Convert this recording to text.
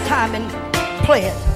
time and play it.